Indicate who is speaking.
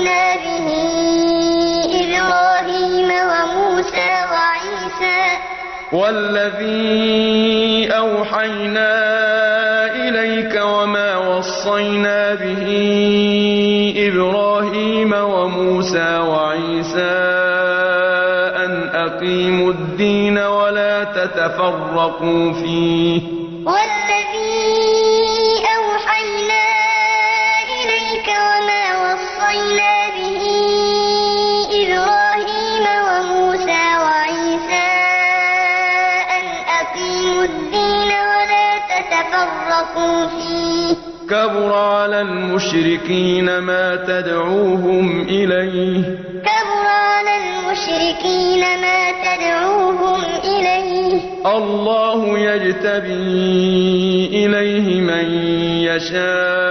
Speaker 1: وصينا به إبراهيم وموسى وعيسى
Speaker 2: والذي أوحينا إليك وما وصينا به إبراهيم وموسى وعيسى أن أقيموا الدين ولا تتفرقوا فيه.
Speaker 1: تتفرقوا فيه.
Speaker 2: كبر على المشركين ما تدعوهم إليه.
Speaker 1: كبر على المشركين ما تدعوهم إليه.
Speaker 2: الله يجتبي إليه من يشاء